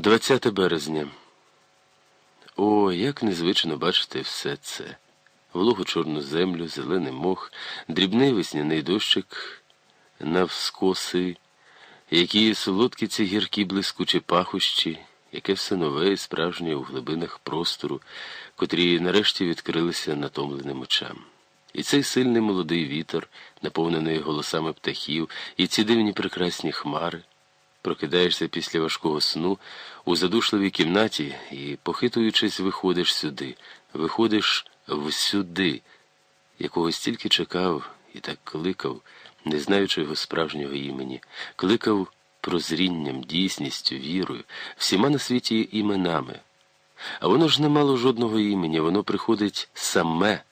20 березня. О, як незвично бачити все це. Вологу чорну землю, зелений мох, дрібний весняний дощик навскоси, які солодкі ці гіркі блискучі пахощі, яке все нове і справжнє у глибинах простору, котрі нарешті відкрилися натомленим очам. І цей сильний молодий вітер, наповнений голосами птахів, і ці дивні прекрасні хмари. Прокидаєшся після важкого сну у задушливій кімнаті і, похитуючись, виходиш сюди, виходиш всюди, якого стільки чекав і так кликав, не знаючи його справжнього імені, кликав прозрінням, дійсністю, вірою, всіма на світі іменами. А воно ж не мало жодного імені, воно приходить саме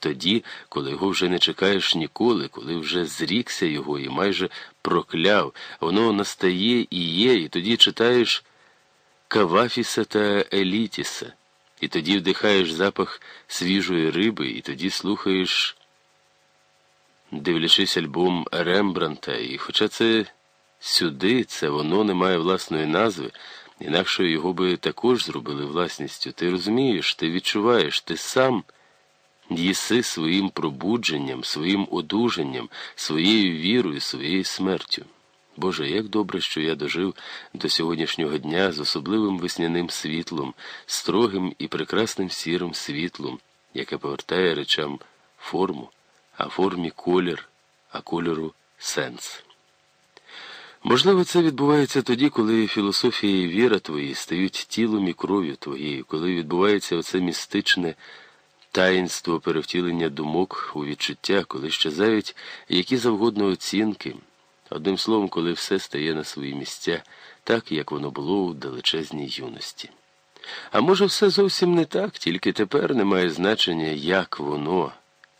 тоді, коли його вже не чекаєш ніколи, коли вже зрікся його і майже прокляв, воно настає і є, і тоді читаєш Кавафіса та Елітіса, і тоді вдихаєш запах свіжої риби, і тоді слухаєш, дивлячись альбом Рембранта, і хоча це сюди, це воно не має власної назви, інакше його би також зробили власністю. Ти розумієш, ти відчуваєш, ти сам їси своїм пробудженням, своїм одужанням, своєю вірою, своєю смертю. Боже, як добре, що я дожив до сьогоднішнього дня з особливим весняним світлом, строгим і прекрасним сірим світлом, яке повертає речам форму, а формі колір, а кольору сенс. Можливо, це відбувається тоді, коли філософія і віра твої стають тілом і кров'ю твоєю, коли відбувається оце містичне таїнство перевтілення думок у відчуття, коли щезають які завгодно оцінки. Одним словом, коли все стає на свої місця, так, як воно було у далечезній юності. А може, все зовсім не так, тільки тепер немає значення, як воно,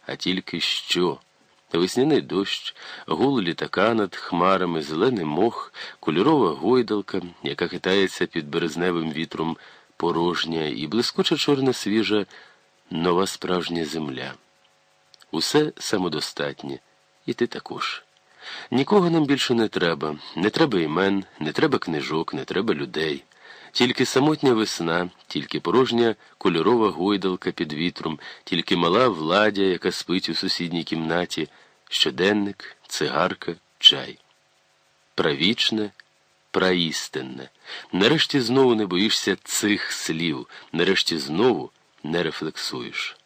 а тільки що. Весняний дощ, гул літака над хмарами, зелений мох, кольорова гойдалка, яка хитається під березневим вітром порожня, і блискуча чорна свіжа нова справжня земля. Усе самодостатнє, і ти також. Нікого нам більше не треба, не треба імен, не треба книжок, не треба людей. Тільки самотня весна, тільки порожня кольорова гойдалка під вітром, тільки мала владя, яка спить у сусідній кімнаті, щоденник, цигарка, чай. Правічне, праістинне. Нарешті знову не боїшся цих слів, нарешті знову не рефлексуєш.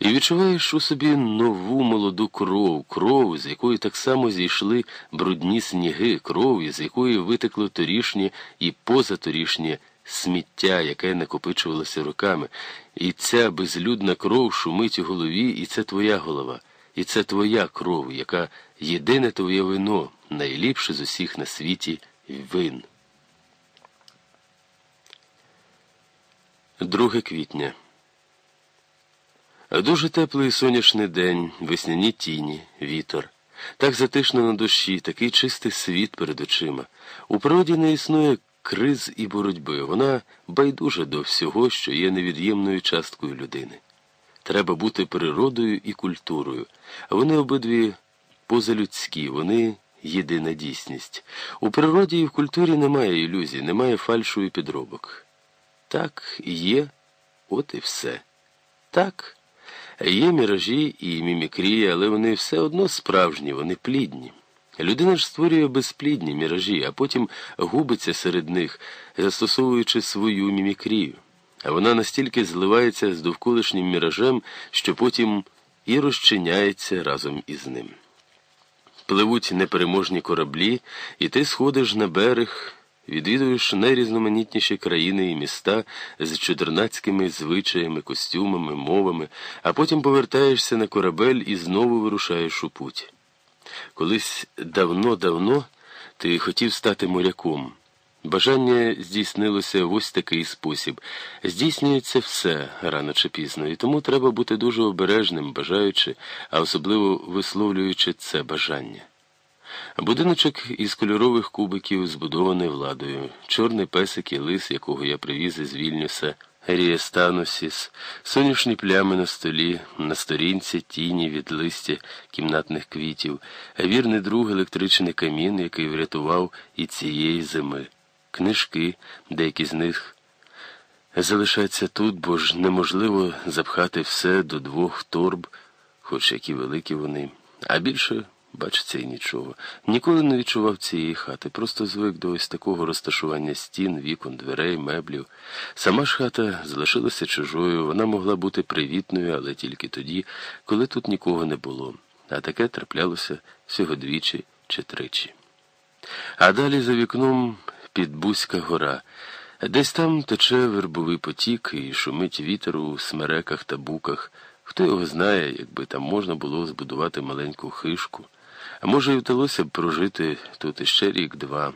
І відчуваєш у собі нову молоду кров, кров, з якої так само зійшли брудні сніги, кров, з якої витекло торішнє і позаторішнє сміття, яке накопичувалося руками. І ця безлюдна кров шумить у голові, і це твоя голова, і це твоя кров, яка єдине твоє вино, найліпше з усіх на світі вин. 2 квітня. Дуже теплий сонячний день, весняні тіні, вітер. Так затишно на душі, такий чистий світ перед очима. У природі не існує криз і боротьби. Вона байдужа до всього, що є невід'ємною часткою людини. Треба бути природою і культурою. Вони обидві позалюдські, вони єдина дійсність. У природі і в культурі немає ілюзій, немає фальшу і підробок. Так, є, от і все. Так. Є міражі і мімікрія, але вони все одно справжні, вони плідні. Людина ж створює безплідні міражі, а потім губиться серед них, застосовуючи свою мімікрію. А вона настільки зливається з довколишнім міражем, що потім і розчиняється разом із ним. Пливуть непереможні кораблі, і ти сходиш на берег відвідуєш найрізноманітніші країни і міста з чудернацькими звичаями, костюмами, мовами, а потім повертаєшся на корабель і знову вирушаєш у путь. Колись давно-давно ти хотів стати моряком. Бажання здійснилося в ось такий спосіб. Здійснюється все рано чи пізно, і тому треба бути дуже обережним, бажаючи, а особливо висловлюючи це бажання. Будиночок із кольорових кубиків, збудований владою, чорний песик і лис, якого я привіз із Вільнюса, Рієстанусіс, сонячні плями на столі, на сторінці тіні від листя кімнатних квітів, вірний друг електричний камін, який врятував і цієї зими. книжки, деякі з них залишаться тут, бо ж неможливо запхати все до двох торб, хоч які великі вони, а більше. Бачиться і нічого. Ніколи не відчував цієї хати, просто звик до ось такого розташування стін, вікон, дверей, меблів. Сама ж хата залишилася чужою, вона могла бути привітною, але тільки тоді, коли тут нікого не було. А таке траплялося всього двічі чи тричі. А далі за вікном підбузька гора. Десь там тече вербовий потік і шумить вітер у смереках та буках. Хто його знає, якби там можна було збудувати маленьку хишку. А може, і вдалося б прожити тут іще рік-два,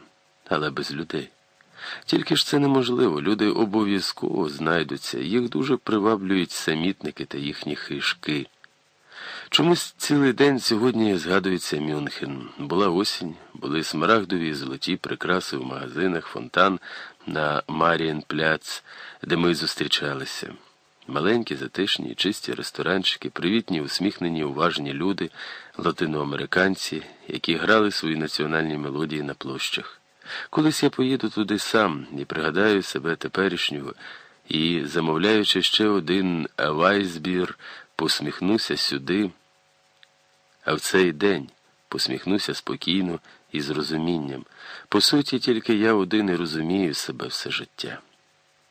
але без людей. Тільки ж це неможливо. Люди обов'язково знайдуться, їх дуже приваблюють самітники та їхні хишки. Чомусь цілий день сьогодні згадується Мюнхен. Була осінь, були смарагдові золоті прикраси в магазинах, фонтан на Марієнпляц, де ми зустрічалися. Маленькі, затишні, чисті ресторанчики, привітні, усміхнені, уважні люди, латиноамериканці, які грали свої національні мелодії на площах. Колись я поїду туди сам і пригадаю себе теперішнього і, замовляючи ще один вайсбір, посміхнуся сюди. А в цей день посміхнуся спокійно і з розумінням. По суті, тільки я один і розумію себе все життя.